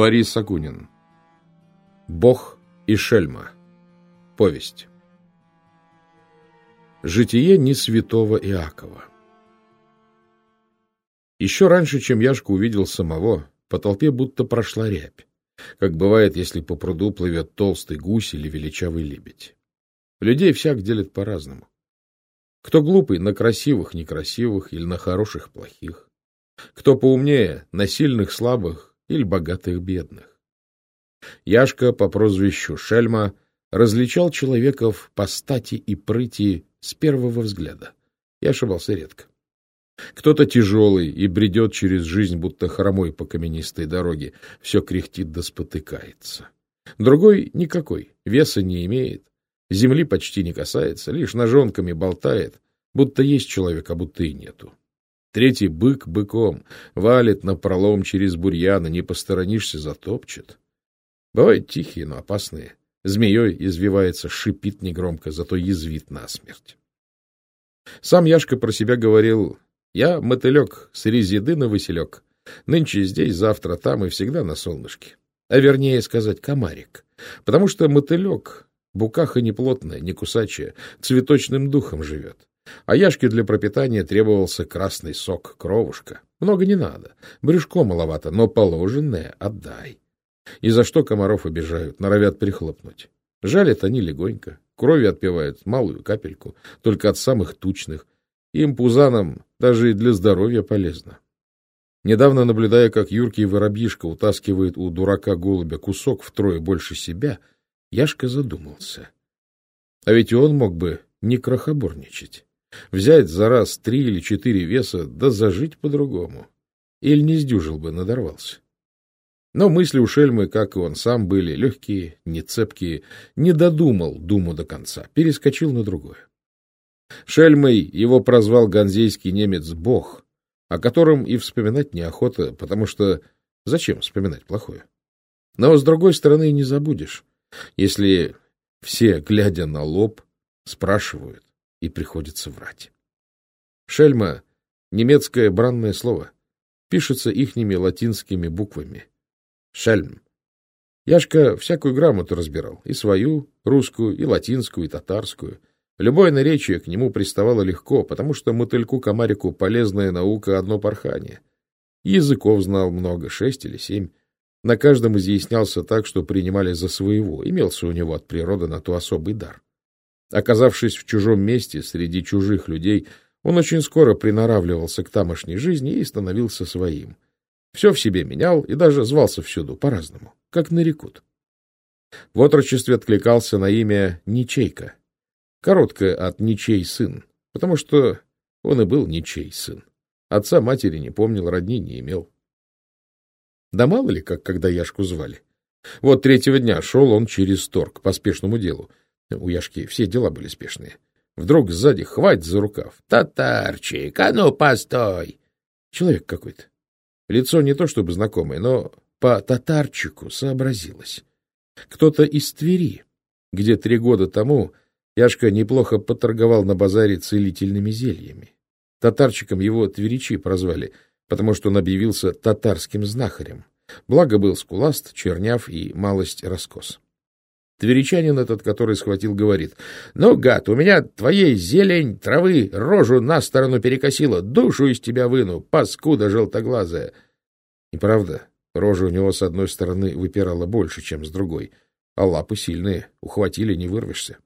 Борис Акунин. Бог и Шельма. Повесть. Житие не святого Иакова. Еще раньше, чем Яшка увидел самого, по толпе будто прошла рябь, как бывает, если по пруду плывет толстый гусь или величавый лебедь. Людей всяк делят по-разному. Кто глупый — на красивых, некрасивых или на хороших, плохих. Кто поумнее — на сильных, слабых или богатых бедных. Яшка по прозвищу Шельма различал человеков по стати и прыти с первого взгляда. Я ошибался редко. Кто-то тяжелый и бредет через жизнь, будто хромой по каменистой дороге, все кряхтит да спотыкается. Другой никакой, веса не имеет, земли почти не касается, лишь ножонками болтает, будто есть человек, а будто и нету. Третий бык быком, валит на пролом через бурьяны, не посторонишься, затопчет. Бывают тихие, но опасные. Змеей извивается, шипит негромко, зато язвит насмерть. Сам Яшка про себя говорил, я мотылек, с резиды на василек. Нынче здесь, завтра там и всегда на солнышке. А вернее сказать, комарик. Потому что мотылек, букаха неплотная, не кусачая, цветочным духом живет. А Яшке для пропитания требовался красный сок, кровушка. Много не надо, брюшко маловато, но положенное отдай. И за что комаров обижают, норовят прихлопнуть. Жалят они легонько, крови отпивают малую капельку, только от самых тучных. Им, пузанам, даже и для здоровья полезно. Недавно, наблюдая, как юркий воробьишка утаскивает у дурака голубя кусок втрое больше себя, Яшка задумался. А ведь и он мог бы не крохоборничать. Взять за раз три или четыре веса, да зажить по-другому. Или не сдюжил бы, надорвался. Но мысли у Шельмы, как и он сам, были легкие, нецепкие, не додумал думу до конца, перескочил на другое. Шельмой его прозвал ганзейский немец Бог, о котором и вспоминать неохота, потому что зачем вспоминать плохое? Но, с другой стороны, не забудешь, если все, глядя на лоб, спрашивают, и приходится врать. Шельма — немецкое бранное слово. Пишется ихними латинскими буквами. Шельм. Яшка всякую грамоту разбирал, и свою, русскую, и латинскую, и татарскую. Любое наречие к нему приставало легко, потому что мотыльку-комарику полезная наука — одно порхание. Языков знал много, шесть или семь. На каждом изъяснялся так, что принимали за своего. Имелся у него от природы на то особый дар. Оказавшись в чужом месте, среди чужих людей, он очень скоро приноравливался к тамошней жизни и становился своим. Все в себе менял и даже звался всюду по-разному, как нарекут. В отрочестве откликался на имя Ничейка, короткое от Ничей сын, потому что он и был Ничей сын. Отца матери не помнил, родни не имел. Да мало ли, как когда Яшку звали. Вот третьего дня шел он через торг по спешному делу, у Яшки все дела были спешные. Вдруг сзади хватит за рукав. «Татарчик, а ну, постой!» Человек какой-то. Лицо не то чтобы знакомое, но по татарчику сообразилось. Кто-то из Твери, где три года тому Яшка неплохо поторговал на базаре целительными зельями. Татарчиком его тверичи прозвали, потому что он объявился татарским знахарем. Благо был скуласт, черняв и малость раскос. Тверичанин этот, который схватил, говорит, «Ну, гад, у меня твоей зелень травы рожу на сторону перекосила, душу из тебя выну, паскуда желтоглазая». И правда, рожа у него с одной стороны выпирала больше, чем с другой, а лапы сильные, ухватили, не вырвешься.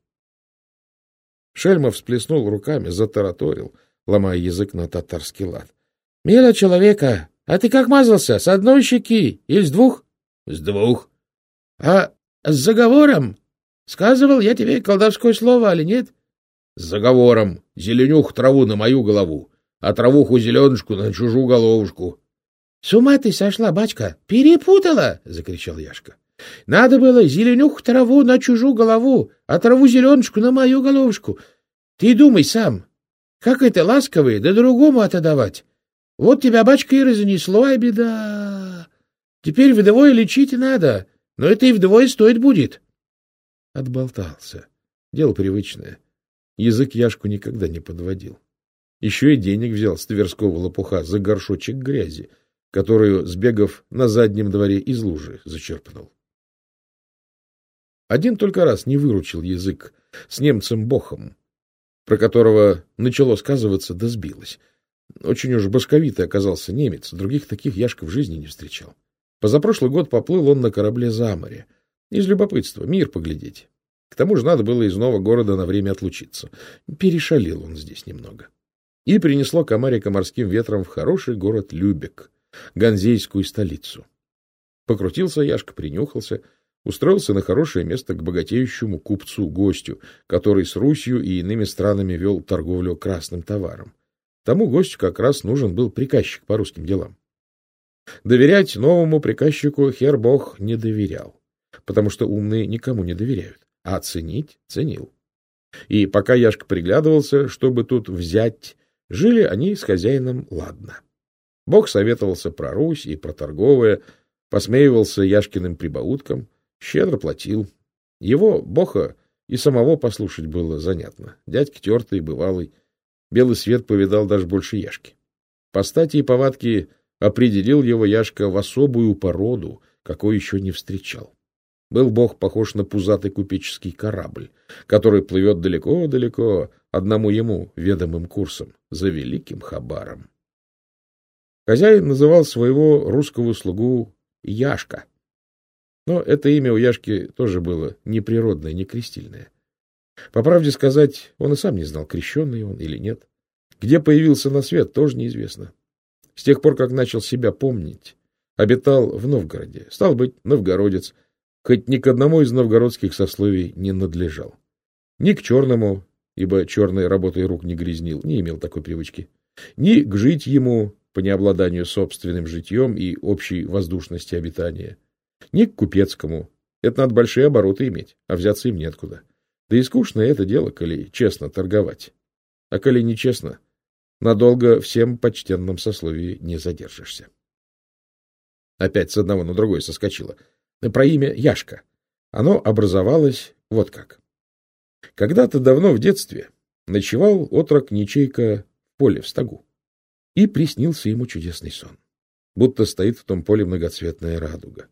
Шельмов всплеснул руками, затараторил, ломая язык на татарский лад. — Мила человека, а ты как мазался, с одной щеки или с двух? — С двух. — А с заговором? Сказывал я тебе колдовское слово, или нет? С заговором. Зеленюх траву на мою голову, а травуху зеленушку на чужую головушку. — С ума ты сошла, бачка! Перепутала! — закричал Яшка. — Надо было зеленюх траву на чужую голову, а траву зеленушку на мою головушку. Ты думай сам, как это ласковые да другому отдавать. Вот тебя, бачка, и разнесло, а беда. Теперь вдовой лечить надо. Но это и вдвое стоит будет. Отболтался. Дело привычное. Язык Яшку никогда не подводил. Еще и денег взял с Тверского лопуха за горшочек грязи. которую, сбегав на заднем дворе из лужи, зачерпнул. Один только раз не выручил язык с немцем Бохом, про которого начало сказываться, да сбилось. Очень уж башковитый оказался немец, других таких Яшка в жизни не встречал. Позапрошлый год поплыл он на корабле за море. Из любопытства, мир поглядеть. К тому же надо было из нового города на время отлучиться. Перешалил он здесь немного. И принесло комарика морским ветром в хороший город Любек, ганзейскую столицу. Покрутился Яшка, принюхался — устроился на хорошее место к богатеющему купцу-гостю, который с Русью и иными странами вел торговлю красным товаром. Тому гостю как раз нужен был приказчик по русским делам. Доверять новому приказчику Хербог не доверял, потому что умные никому не доверяют, а ценить ценил. И пока Яшка приглядывался, чтобы тут взять, жили они с хозяином ладно. Бог советовался про Русь и про торговое, посмеивался Яшкиным прибауткам, Щедро платил. Его, Боха, и самого послушать было занятно. Дядька тертый, бывалый. Белый свет повидал даже больше Яшки. По стати и повадке определил его Яшка в особую породу, какой еще не встречал. Был бог похож на пузатый купеческий корабль, который плывет далеко-далеко, одному ему ведомым курсом, за великим хабаром. Хозяин называл своего русского слугу Яшка, но это имя у Яшки тоже было не природное, не крестильное. По правде сказать, он и сам не знал, крещенный он или нет. Где появился на свет, тоже неизвестно. С тех пор, как начал себя помнить, обитал в Новгороде. Стал быть, новгородец, хоть ни к одному из новгородских сословий не надлежал. Ни к черному, ибо черной работой рук не грязнил, не имел такой привычки. Ни к жить ему по необладанию собственным житьем и общей воздушности обитания ни к купецкому. Это надо большие обороты иметь, а взяться им неоткуда. Да и скучно это дело, коли честно торговать. А коли нечестно, надолго всем почтенном сословии не задержишься. Опять с одного на другой соскочило. Про имя Яшка. Оно образовалось вот как. Когда-то давно в детстве ночевал отрок Ничейка в поле в стогу. И приснился ему чудесный сон. Будто стоит в том поле многоцветная радуга.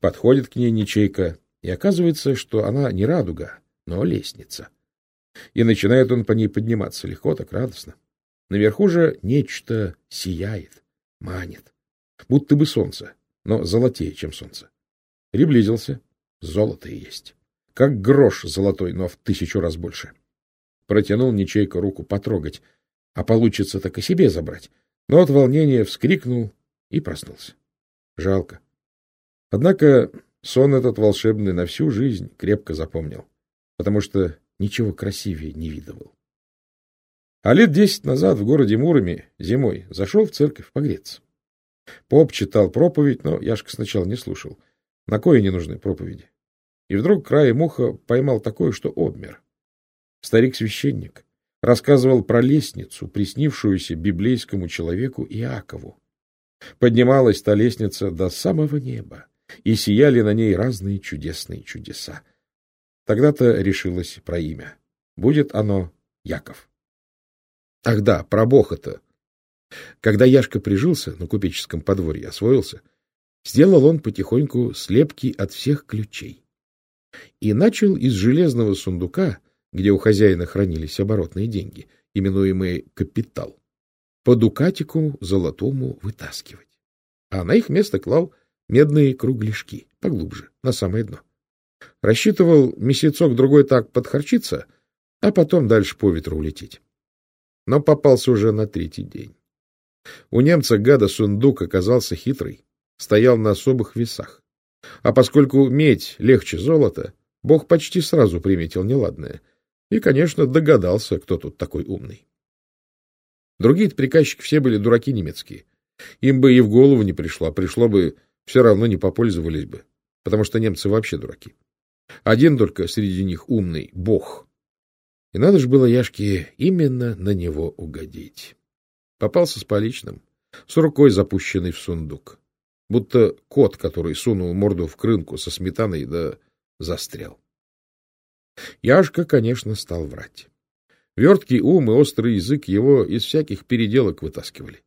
Подходит к ней Ничейка, и оказывается, что она не радуга, но лестница. И начинает он по ней подниматься легко, так радостно. Наверху же нечто сияет, манит, будто бы солнце, но золотее, чем солнце. Приблизился, золото и есть. Как грош золотой, но в тысячу раз больше. Протянул Ничейка руку потрогать, а получится так и себе забрать. Но от волнения вскрикнул и проснулся. Жалко. Однако сон этот волшебный на всю жизнь крепко запомнил, потому что ничего красивее не видывал. А лет десять назад в городе Муроме зимой зашел в церковь погреться. Поп читал проповедь, но Яшка сначала не слушал. На кое не нужны проповеди? И вдруг краем уха поймал такое, что обмер. Старик-священник рассказывал про лестницу, приснившуюся библейскому человеку Иакову. Поднималась та лестница до самого неба и сияли на ней разные чудесные чудеса. Тогда-то решилось про имя. Будет оно Яков. Ах да, про Боха-то. Когда Яшка прижился на купеческом подворье, освоился, сделал он потихоньку слепки от всех ключей. И начал из железного сундука, где у хозяина хранились оборотные деньги, именуемые капитал, по дукатику золотому вытаскивать. А на их место клал медные кругляшки, поглубже, на самое дно. Рассчитывал месяцок-другой так подхарчиться, а потом дальше по ветру улететь. Но попался уже на третий день. У немца гада сундук оказался хитрый, стоял на особых весах. А поскольку медь легче золота, бог почти сразу приметил неладное и, конечно, догадался, кто тут такой умный. Другие приказчики все были дураки немецкие. Им бы и в голову не пришло, пришло бы все равно не попользовались бы, потому что немцы вообще дураки. Один только среди них умный — Бог. И надо же было Яшке именно на него угодить. Попался с поличным, с рукой запущенной в сундук. Будто кот, который сунул морду в крынку со сметаной, да застрял. Яшка, конечно, стал врать. Верткий ум и острый язык его из всяких переделок вытаскивали.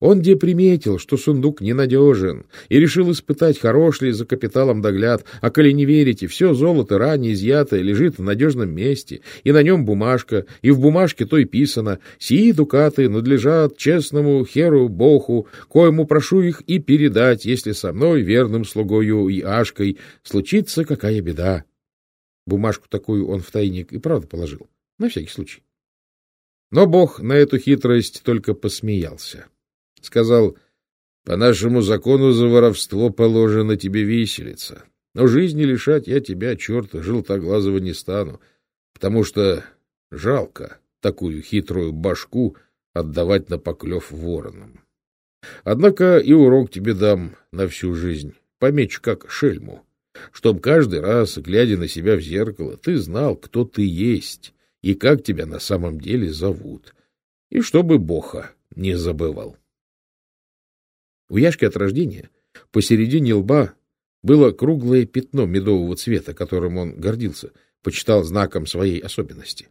Он где приметил, что сундук ненадежен, и решил испытать, хорош ли за капиталом догляд, а коли не верите, все золото ранее изъятое лежит в надежном месте, и на нем бумажка, и в бумажке то и писано «Сии дукаты надлежат честному херу Богу, коему прошу их и передать, если со мной, верным слугою и Ашкой, случится какая беда». Бумажку такую он в тайник и правда положил, на всякий случай. Но Бог на эту хитрость только посмеялся. Сказал, по нашему закону за воровство положено тебе виселица. Но жизни лишать я тебя, черта, желтоглазого не стану, потому что жалко такую хитрую башку отдавать на поклев воронам. Однако и урок тебе дам на всю жизнь, помечу как шельму, чтоб каждый раз, глядя на себя в зеркало, ты знал, кто ты есть и как тебя на самом деле зовут, и чтобы Боха не забывал. У Яшки от рождения посередине лба было круглое пятно медового цвета, которым он гордился, почитал знаком своей особенности.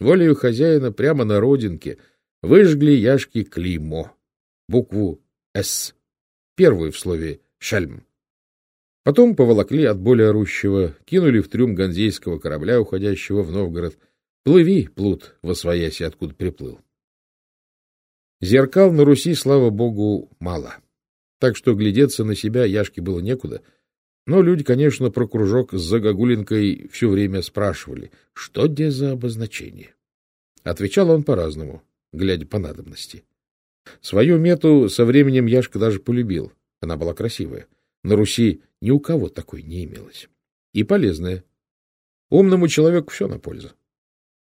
Волею хозяина прямо на родинке выжгли Яшки клеймо, букву «С», первую в слове «шальм». Потом поволокли от боли орущего, кинули в трюм ганзейского корабля, уходящего в Новгород. Плыви, плут, восвоясь, откуда приплыл. Зеркал на Руси, слава богу, мало. — так что глядеться на себя Яшке было некуда. Но люди, конечно, про кружок с загогулинкой все время спрашивали, что где за обозначение. Отвечал он по-разному, глядя по надобности. Свою мету со временем Яшка даже полюбил. Она была красивая. На Руси ни у кого такой не имелось. И полезная. Умному человеку все на пользу.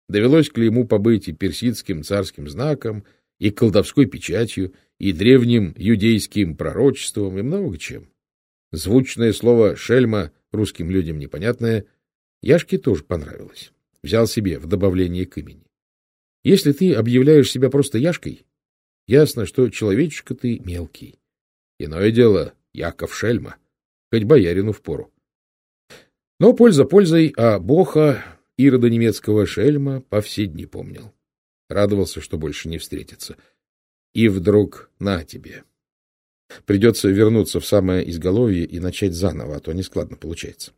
Довелось к ему побыть и персидским царским знаком, и колдовской печатью, и древним юдейским пророчеством, и много чем. Звучное слово «шельма» русским людям непонятное, Яшке тоже понравилось. Взял себе в добавление к имени. Если ты объявляешь себя просто Яшкой, ясно, что человечишка ты мелкий. Иное дело Яков Шельма, хоть боярину впору. Но польза пользой, а Боха, Ирода немецкого Шельма, по помнил. Радовался, что больше не встретится. И вдруг на тебе. Придется вернуться в самое изголовье и начать заново, а то нескладно получается.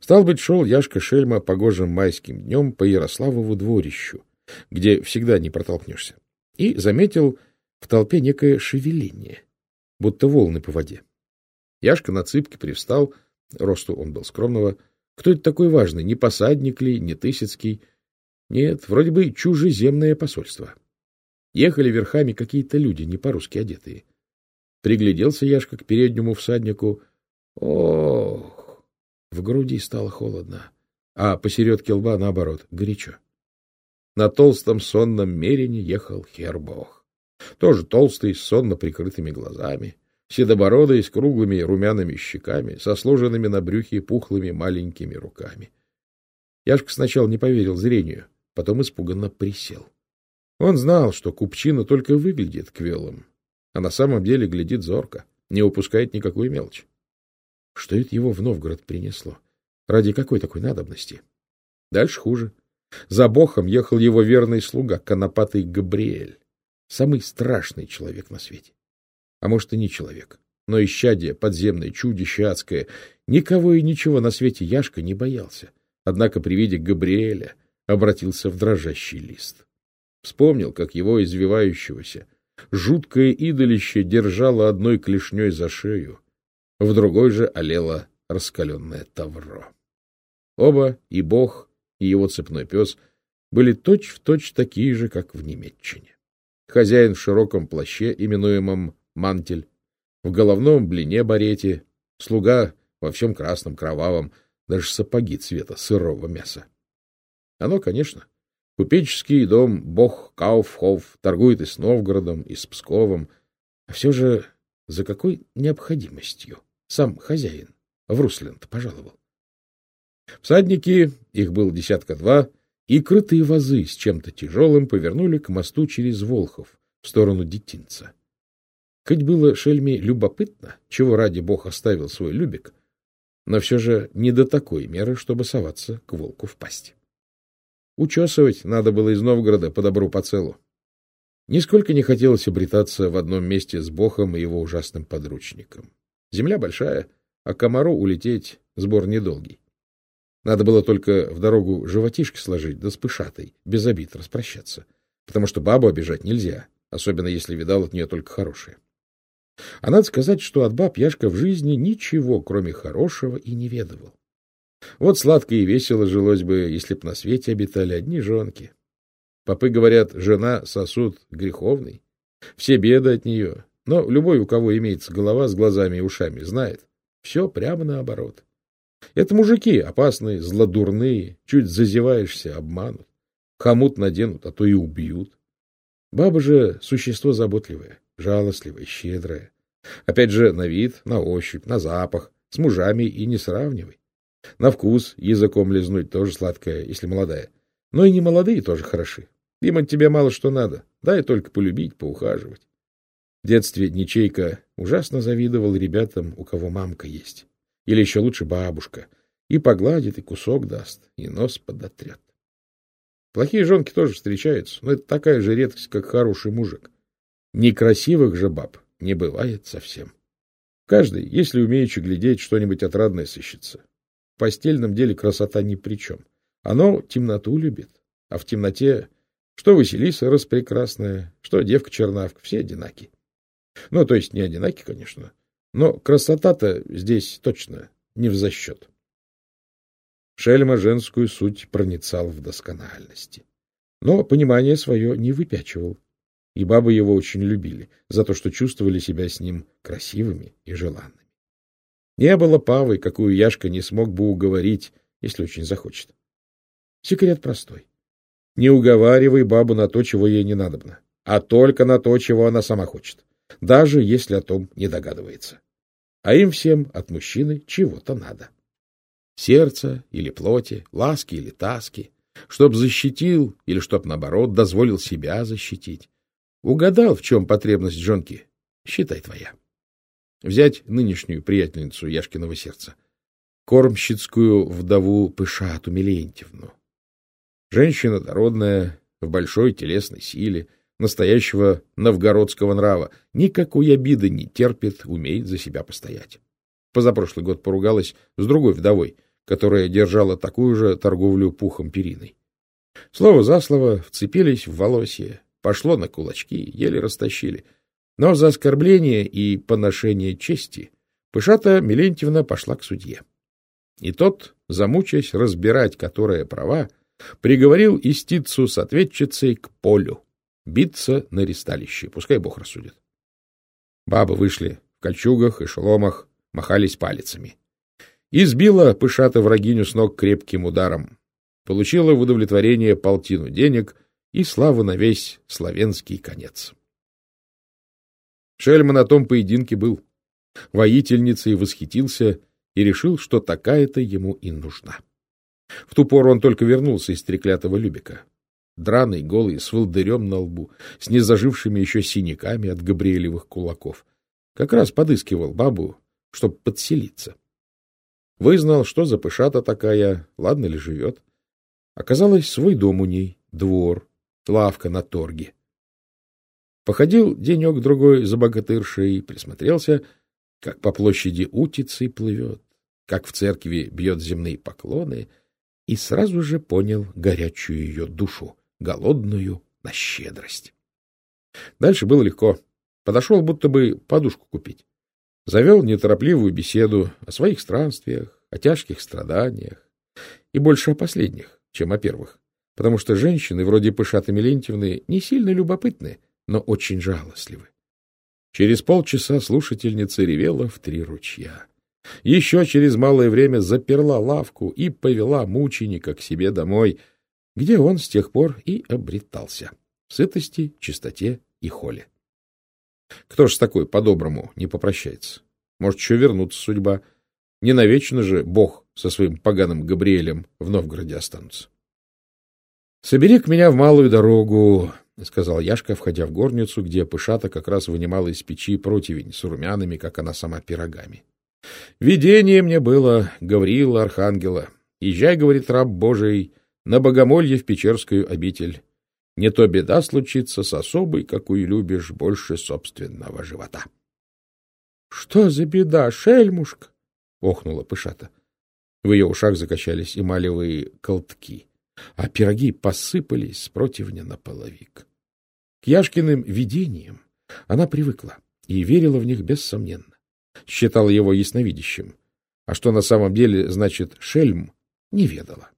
Стал быть, шел Яшка Шельма погожим майским днем по Ярославову дворищу, где всегда не протолкнешься, и заметил в толпе некое шевеление, будто волны по воде. Яшка на цыпке привстал, росту он был скромного. Кто это такой важный, не посадник ли, не Тысяцкий? Нет, вроде бы чужеземное посольство. Ехали верхами какие-то люди, не по-русски одетые. Пригляделся Яшка к переднему всаднику. Ох! В груди стало холодно, а посередке лба, наоборот, горячо. На толстом сонном мерине ехал Хербох. Тоже толстый, с сонно прикрытыми глазами, седобородый, с круглыми румяными щеками, со сложенными на брюхе пухлыми маленькими руками. Яшка сначала не поверил зрению — потом испуганно присел. Он знал, что купчина только выглядит квелым, а на самом деле глядит зорко, не упускает никакой мелочи. Что это его в Новгород принесло? Ради какой такой надобности? Дальше хуже. За Бохом ехал его верный слуга, конопатый Габриэль. Самый страшный человек на свете. А может, и не человек, но исчадие, подземное, чудище адское. Никого и ничего на свете Яшка не боялся. Однако при виде Габриэля обратился в дрожащий лист. Вспомнил, как его извивающегося, жуткое идолище держало одной клешней за шею, в другой же олело раскаленное тавро. Оба, и бог, и его цепной пес, были точь-в-точь точь такие же, как в Немеччине. Хозяин в широком плаще, именуемом мантель, в головном блине-барете, слуга во всем красном, кровавом, даже сапоги цвета сырого мяса. Оно, конечно. Купеческий дом Бог Кауфхов торгует и с Новгородом, и с Псковом. А все же за какой необходимостью сам хозяин в Русленд пожаловал? Всадники, их было десятка два, и крытые вазы с чем-то тяжелым повернули к мосту через Волхов в сторону Детинца. Хоть было Шельме любопытно, чего ради Бог оставил свой любик, но все же не до такой меры, чтобы соваться к волку в пасть. Учесывать надо было из Новгорода по добру по целу. Нисколько не хотелось обретаться в одном месте с Бохом и его ужасным подручником. Земля большая, а комару улететь сбор недолгий. Надо было только в дорогу животишки сложить, да с пышатой, без обид распрощаться, потому что бабу обижать нельзя, особенно если видал от нее только хорошее. А надо сказать, что от баб Яшка в жизни ничего, кроме хорошего, и не ведывал. Вот сладко и весело жилось бы, если б на свете обитали одни жонки. Попы говорят, жена сосуд греховный. Все беды от нее. Но любой, у кого имеется голова с глазами и ушами, знает. Все прямо наоборот. Это мужики опасные, злодурные, чуть зазеваешься, обманут. Хомут наденут, а то и убьют. Баба же существо заботливое, жалостливое, щедрое. Опять же, на вид, на ощупь, на запах, с мужами и не сравнивай. На вкус языком лизнуть тоже сладкое, если молодая. Но и не молодые тоже хороши. Им от тебя мало что надо. Дай только полюбить, поухаживать. В детстве Ничейка ужасно завидовал ребятам, у кого мамка есть. Или еще лучше бабушка. И погладит, и кусок даст, и нос подотрет. Плохие жонки тоже встречаются, но это такая же редкость, как хороший мужик. Некрасивых же баб не бывает совсем. Каждый, если умеючи глядеть, что-нибудь отрадное сыщется. Постельном деле красота ни при чем. Оно темноту любит, а в темноте что Василиса распрекрасная, что девка-чернавка, все одинаки. Ну, то есть не одинаки, конечно, но красота-то здесь точно не в засчет. Шельма женскую суть проницал в доскональности. Но понимание свое не выпячивал. И бабы его очень любили за то, что чувствовали себя с ним красивыми и желанными. Не было павы, какую Яшка не смог бы уговорить, если очень захочет. Секрет простой. Не уговаривай бабу на то, чего ей не надобно, а только на то, чего она сама хочет даже если о том не догадывается. А им всем от мужчины чего-то надо. Сердце или плоти, ласки или таски, чтоб защитил или чтоб, наоборот, дозволил себя защитить. Угадал, в чем потребность жонки, считай твоя. Взять нынешнюю приятельницу Яшкиного сердца, кормщицкую вдову Пышату Милентьевну. Женщина дородная, в большой телесной силе — настоящего новгородского нрава. Никакой обиды не терпит, умеет за себя постоять. Позапрошлый год поругалась с другой вдовой, которая держала такую же торговлю пухом периной. Слово за слово вцепились в волосье, пошло на кулачки, еле растащили. Но за оскорбление и поношение чести Пышата Милентьевна пошла к судье. И тот, замучаясь разбирать, которая права, приговорил истицу с ответчицей к полю биться на ристалище, пускай Бог рассудит. Бабы вышли в кольчугах и шеломах, махались палицами. Избила пышата врагиню с ног крепким ударом. Получила в удовлетворение полтину денег и славу на весь славянский конец. Шельма на том поединке был. Воительницей восхитился и решил, что такая-то ему и нужна. В ту пору он только вернулся из треклятого Любика драный, голый, с волдырем на лбу, с незажившими еще синяками от Габриэлевых кулаков. Как раз подыскивал бабу, чтоб подселиться. Вызнал, что за пышата такая, ладно ли живет. Оказалось, свой дом у ней, двор, лавка на торге. Походил денек-другой за богатыршей, присмотрелся, как по площади утицей плывет, как в церкви бьет земные поклоны, и сразу же понял горячую ее душу голодную на щедрость. Дальше было легко. Подошел, будто бы подушку купить. Завел неторопливую беседу о своих странствиях, о тяжких страданиях. И больше о последних, чем о первых. Потому что женщины, вроде Пышаты Милентьевны, не сильно любопытны, но очень жалостливы. Через полчаса слушательница ревела в три ручья. Еще через малое время заперла лавку и повела мученика к себе домой — где он с тех пор и обретался в сытости, чистоте и холе. Кто ж с такой по-доброму не попрощается? Может, еще вернуться судьба. Не навечно же Бог со своим поганым Габриэлем в Новгороде останутся. — Собери к меня в малую дорогу, — сказал Яшка, входя в горницу, где Пышата как раз вынимала из печи противень с румяными, как она сама, пирогами. — Видение мне было, Гавриила Архангела. Езжай, — говорит раб Божий, на богомолье в Печерскую обитель. Не то беда случится с особой, какую любишь больше собственного живота. — Что за беда, шельмушка? — охнула Пышата. В ее ушах закачались эмалевые колтки, а пироги посыпались с противня на половик. К Яшкиным видениям она привыкла и верила в них бессомненно. Считала его ясновидящим, а что на самом деле значит «шельм» не ведала.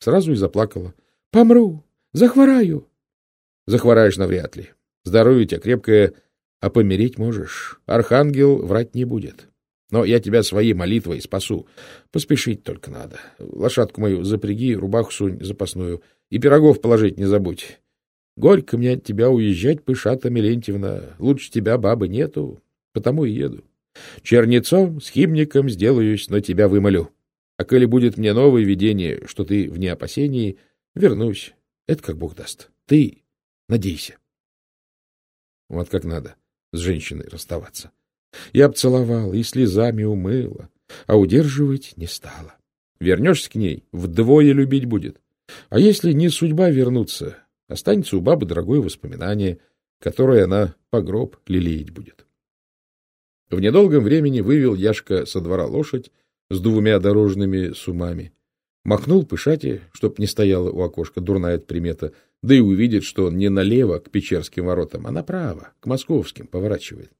Сразу и заплакала. — Помру! Захвораю! — Захвораешь навряд ли. Здоровье тебя крепкое, а помереть можешь. Архангел врать не будет. Но я тебя своей молитвой спасу. Поспешить только надо. Лошадку мою запряги, рубаху сунь запасную. И пирогов положить не забудь. Горько мне от тебя уезжать, Пышата Мелентьевна. Лучше тебя бабы нету, потому и еду. Чернецом, схимником сделаюсь, но тебя вымолю. А коли будет мне новое видение, что ты вне опасений, вернусь. Это как Бог даст. Ты надейся. Вот как надо с женщиной расставаться. Я обцеловала и слезами умыла, а удерживать не стала. Вернешься к ней, вдвое любить будет. А если не судьба вернуться, останется у бабы дорогое воспоминание, которое она по гроб лелеять будет. В недолгом времени вывел Яшка со двора лошадь с двумя дорожными сумами. Махнул Пышате, чтоб не стояла у окошка дурная примета, да и увидит, что он не налево к Печерским воротам, а направо, к московским поворачивает.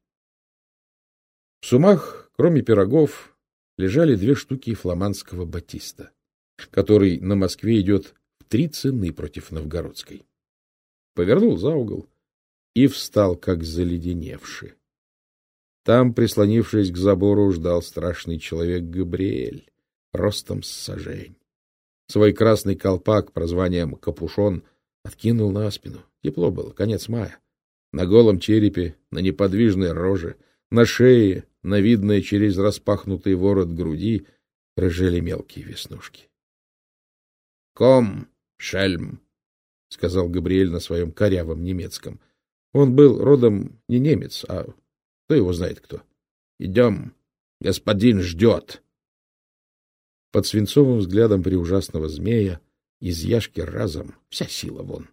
В сумах, кроме пирогов, лежали две штуки фламандского батиста, который на Москве идет три цены против новгородской. Повернул за угол и встал, как заледеневший. Там, прислонившись к забору, ждал страшный человек Габриэль, ростом с сажень. Свой красный колпак, прозванием «капюшон», откинул на спину. Тепло было, конец мая. На голом черепе, на неподвижной роже, на шее, на видной через распахнутый ворот груди, рыжели мелкие веснушки. — Ком, шельм, — сказал Габриэль на своем корявом немецком. Он был родом не немец, а кто его знает кто. — Идем, господин ждет. Под свинцовым взглядом при ужасного змея из яшки разом вся сила вон.